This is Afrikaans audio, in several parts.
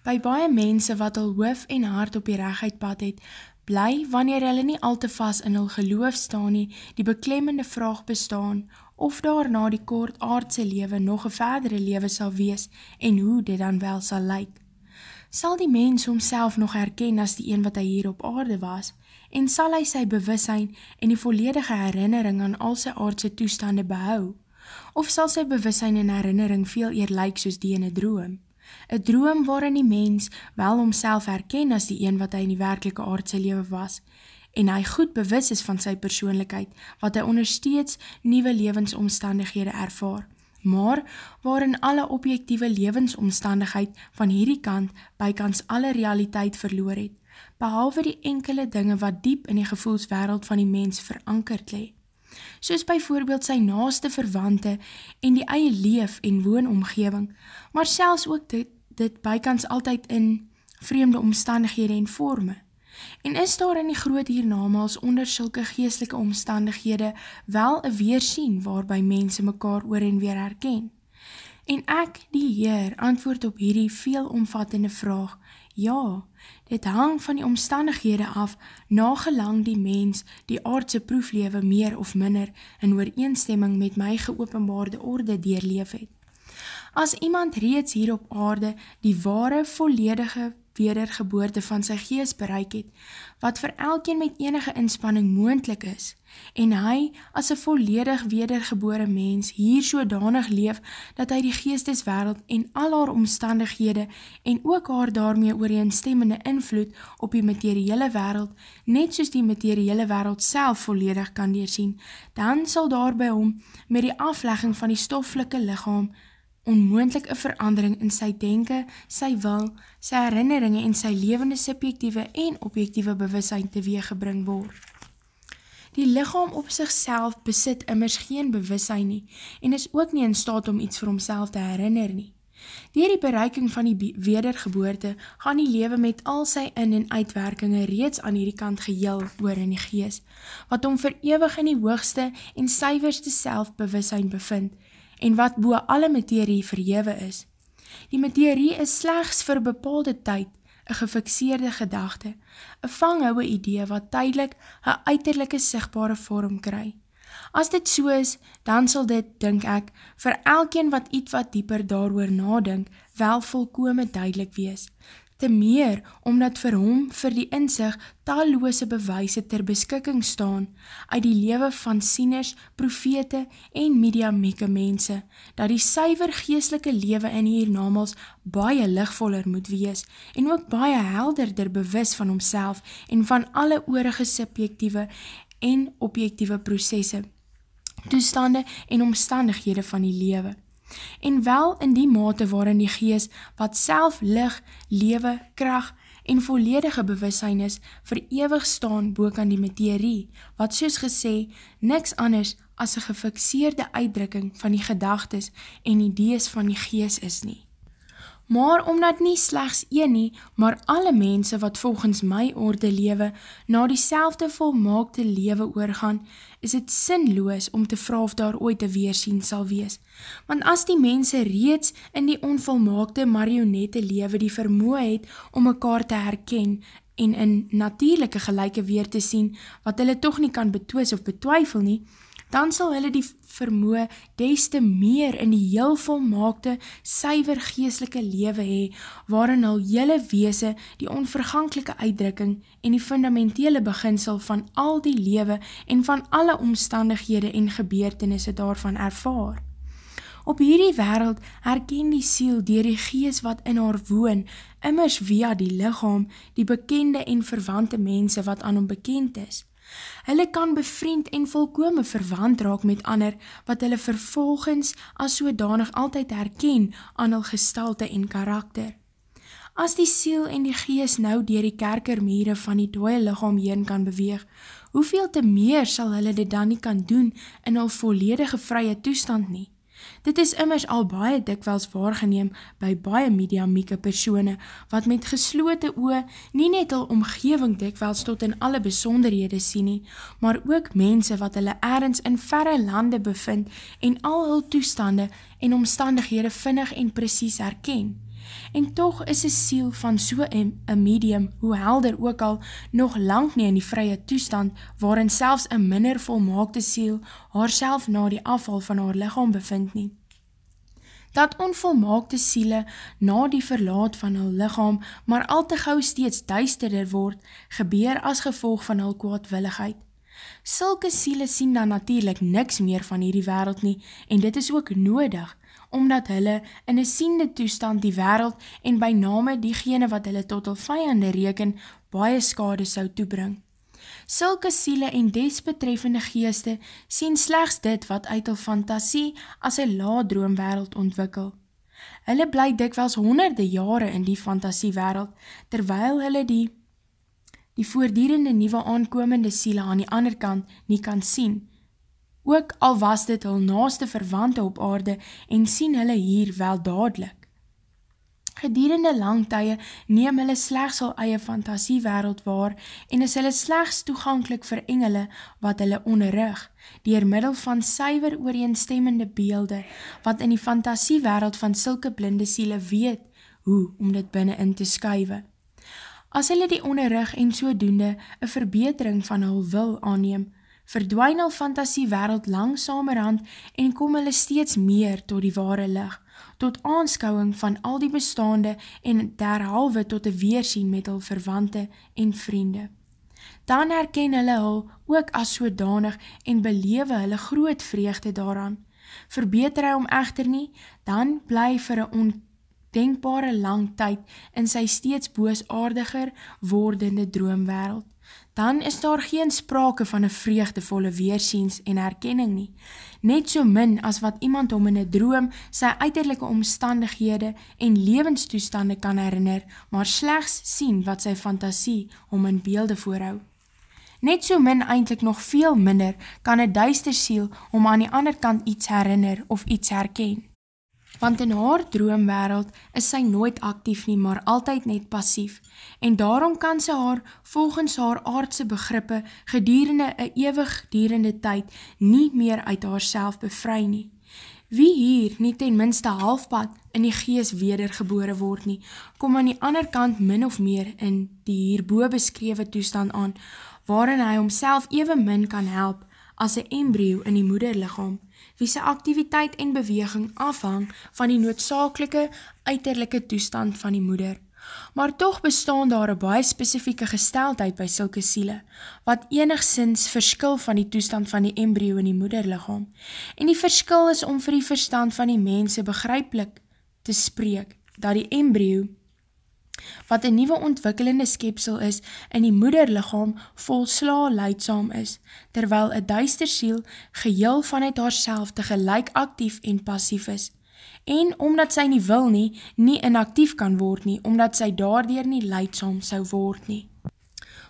By baie mense wat al hoof en hart op die regheid pad het, bly wanneer hulle nie al te vast in hul geloof staan nie, die beklemmende vraag bestaan, of daarna die kort aardse lewe nog een verdere lewe sal wees en hoe dit dan wel sal lyk. Sal die mens homself nog herken as die een wat hy hier op aarde was, en sal hy sy bewissijn en die volledige herinnering aan al sy aardse toestande behou, of sal sy bewissijn en herinnering veel eer lyk soos die in een droom? Een droom waarin die mens wel homself herken as die een wat hy in die werkelike aardse lewe was, en hy goed bewus is van sy persoonlikheid, wat hy ondersteeds nieuwe levensomstandighede ervaar, maar waarin alle objectieve levensomstandigheid van hierdie kant bykans alle realiteit verloor het, behalwe die enkele dinge wat diep in die gevoelswereld van die mens verankerd le. Soos by voorbeeld sy naaste verwante en die eie leef en woonomgeving, maar selfs ook dit, dit bykans altyd in vreemde omstandighede en vorme. En is daar in die groot hiernamaals onder sulke geestelike omstandighede wel een weersien waarby mense mekaar oor en weer herken? En ek, die Heer, antwoord op hierdie veelomvattende vraag, ja, dit hang van die omstandighede af, nagelang die mens die aardse proeflewe meer of minder in ooreenstemming met my geopenbaarde orde deurleef het. As iemand reeds hier op aarde die ware, volledige wedergeboorte van sy gees bereik het, wat vir elkeen met enige inspanning moendlik is, en hy as een volledig wedergebore mens hier sodanig leef, dat hy die geesteswereld en al haar omstandighede en ook haar daarmee ooreenstemmende invloed op die materiële wereld, net soos die materiële wereld self volledig kan doorsien, dan sal daar by hom met die aflegging van die stoffelike lichaam onmoendlik een verandering in sy denke, sy wil, sy herinneringe en sy levende subjectieve en objectieve bewussein teweeggebring word. Die lichaam op sigself besit immers geen bewussein nie en is ook nie in staat om iets vir homself te herinner nie. Dier die bereiking van die wedergeboorte gaan die lewe met al sy in- en uitwerkinge reeds aan hierdie kant geheel oor in die gees, wat om verewig in die hoogste en syverste selfbewussein bevind en wat boe alle materie verhewe is. Die materie is slechts vir bepaalde tyd een gefixeerde gedachte, een vanghouwe idee wat tydelik een uiterlijke sigtbare vorm kry. As dit so is, dan sal dit, dink ek, vir elkeen wat iets wat dieper daar nadink, wel volkome duidelik wees te meer omdat vir hom vir die inzicht talloose bewijse ter beskikking staan uit die lewe van sieners, profete en mediamieke mense, dat die syver geestelike lewe in hiernamals baie lichtvoller moet wees en ook baie helderder bewus van homself en van alle oorige subjectieve en objectieve processe, toestande en omstandighede van die lewe en wel in die mate waarin die gees wat self lig, lewe, kracht en volledige bewussein is, verewig staan boek aan die materie, wat soos gesê, niks anders as een gefixeerde uitdrukking van die gedagtes en idees van die gees is nie. Maar omdat nie slechts een nie, maar alle mense wat volgens my orde lewe, na die selfde volmaakte lewe oorgaan, is het sinloos om te vraag of daar ooit een weersien sal wees. Want as die mense reeds in die onvolmaakte marionette lewe die vermoe het om mekaar te herken en in natuurlijke gelijke weer te sien, wat hulle toch nie kan betwis of betwyfel nie, dan sal hulle die vermoe des te meer in die heel volmaakte, syver geestelike lewe hee, waarin al jylle weese die onverganklike uitdrukking en die fundamentele beginsel van al die lewe en van alle omstandighede en gebeurtenisse daarvan ervaar. Op hierdie wereld herken die siel dier die gees wat in haar woon, immers via die lichaam, die bekende en verwante mense wat aan hom bekend is. Hulle kan bevriend en volkome verwant raak met ander, wat hulle vervolgens as sodanig altyd herken aan hul gestalte en karakter. As die siel en die gees nou dier die kerkermere van die dooie lichaam heen kan beweeg, hoeveel te meer sal hulle dit dan nie kan doen in hul volledige vrye toestand nie? Dit is immers al baie dikwels waargeneem by baie mediamieke persone, wat met geslote oe nie net al omgeving dikwels tot in alle besonderhede sien nie, maar ook mense wat hulle ergens in verre lande bevind en al hul toestande en omstandighede vinnig en precies herken. En toch is een siel van so een medium, hoe helder ook al, nog lang nie in die vrye toestand, waarin selfs een minder volmaakte siel haar na die afval van haar lichaam bevind nie. Dat onvolmaakte siele na die verlaat van hul lichaam, maar al te gauw steeds duisterder word, gebeur as gevolg van hul kwaadwilligheid. Sulke siele sien dan natuurlijk niks meer van hierdie wereld nie, en dit is ook nodig, omdat hulle in een siende toestand die wereld en by name diegene wat hulle tot al vijande reken, baie skade sou toebring. Sulke siele en desbetreffende geeste sien slechts dit wat uit al fantasie as een laadroomwereld ontwikkel. Hulle bly dikwels honderde jare in die fantasiewereld, terwyl hulle die die voordierende nieuwe aankomende siele aan die ander kant nie kan sien, ook al was dit hul naaste verwante op aarde en sien hulle hier wel dadelijk. Gedierende lang tye neem hulle slechts al eie fantasiewereld waar en is hulle slechts toegankelijk vir engele wat hulle onderrug, dier middel van syver ooreenstemmende beelde, wat in die fantasiewereld van sulke blinde siele weet hoe om dit binnen in te skuive. As hulle die onderrug en sodoende een verbetering van hul wil aanneem, verdwijn al fantasie wereld langsamerhand en kom hulle steeds meer tot die ware lig, tot aanskouwing van al die bestaande en derhalwe tot die weersien met hul verwante en vriende. Dan herken hulle hul ook as sodanig en belewe hulle groot vreugde daaraan. Verbeter hy om echter nie, dan bly vir een ondenkbare lang tyd in sy steeds boosaardiger wordende droomwereld dan is daar geen sprake van een vreugdevolle weersiens en herkenning nie. Net so min as wat iemand om in een droom sy uiterlijke omstandighede en levenstoestande kan herinner, maar slechts sien wat sy fantasie om in beelde voorhou. Net so min eindelijk nog veel minder kan een duister siel om aan die ander kant iets herinner of iets herken want in haar droomwereld is sy nooit actief nie, maar altyd net passief, en daarom kan sy haar volgens haar aardse begrippe gedurende een ewig dierende tyd nie meer uit haar self bevry nie. Wie hier nie ten minste halfpad in die gees wedergebore word nie, kom aan die ander kant min of meer in die hierboe beskrewe toestand aan, waarin hy homself even min kan help as een embryo in die moederlichaam, wie sy activiteit en beweging afhang van die noodzakelike uiterlijke toestand van die moeder. Maar toch bestaan daar een baie spesifieke gesteldheid by sylke siele, wat enigszins verskil van die toestand van die embryo in die moederlichaam. En die verskil is om vir die verstand van die mense begryplik te spreek, dat die embryo wat een nieuwe ontwikkelende skepsel is in die moederlichaam vol sla leidsaam is, terwyl een duister siel geheel vanuit haar tegelijk actief en passief is. En omdat sy nie wil nie, nie inactief kan word nie, omdat sy daardoor nie leidsaam sou word nie.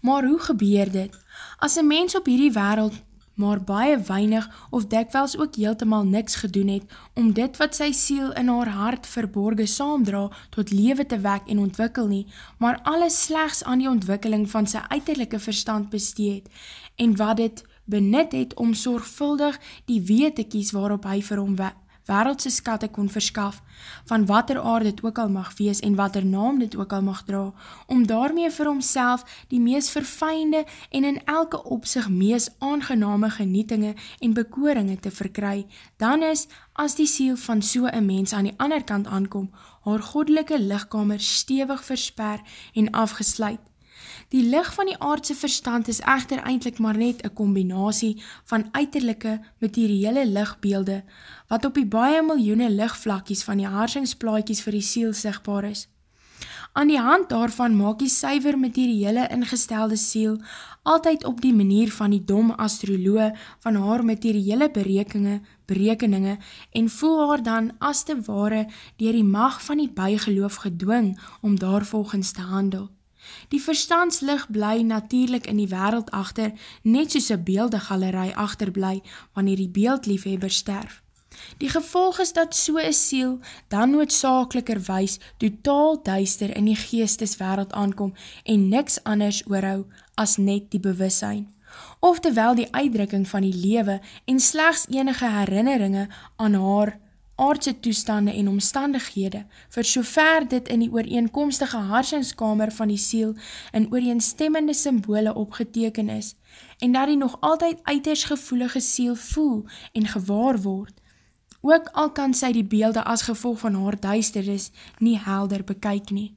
Maar hoe gebeur dit? As een mens op hierdie wereld maar baie weinig of dekwels ook heeltemal niks gedoen het om dit wat sy siel in haar hart verborge saamdra tot lewe te wek en ontwikkel nie, maar alles slechts aan die ontwikkeling van sy uiterlijke verstand besteed en wat dit benut het om sorgvuldig die weet te kies waarop hy vir hom wereldse skatte kon verskaf, van wat er aard dit ook al mag wees en wat er naam dit ook al mag dra, om daarmee vir homself die mees verfijnde en in elke opzicht mees aangename genietinge en bekoringe te verkry, dan is, as die siel van soe een mens aan die ander kant aankom, haar godelike lichtkamer stevig versper en afgesluit, Die lig van die aardse verstand is echter eindelijk maar net een combinatie van uiterlijke materiële lichtbeelde, wat op die baie miljoene lichtvlakkies van die haarsingsplaatjies vir die siel sigtbaar is. Aan die hand daarvan maak die syver materiële ingestelde siel altyd op die manier van die dom astroloe van haar materiële berekeninge, berekeninge en voel haar dan as te ware dier die mag van die bijgeloof gedwing om daar volgens te handel. Die verstandslig bly natuurlijk in die wereld achter, net soos een beeldegalerij achterbly, wanneer die beeldliefhebber sterf. Die gevolg is dat so'n siel dan noodzakeliker wees totaal duister in die geesteswereld aankom en niks anders oorhou as net die bewussein. Oftewel die uitdrukking van die lewe en slechts enige herinneringe aan haar aardse toestande en omstandighede, vir sover dit in die ooreenkomstige harsenskamer van die siel in ooreenstemmende symbole opgeteken is, en dat die nog altyd uiters gevoelige siel voel en gewaar word, ook al kan sy die beelde as gevolg van haar duister is, nie helder bekyk nie.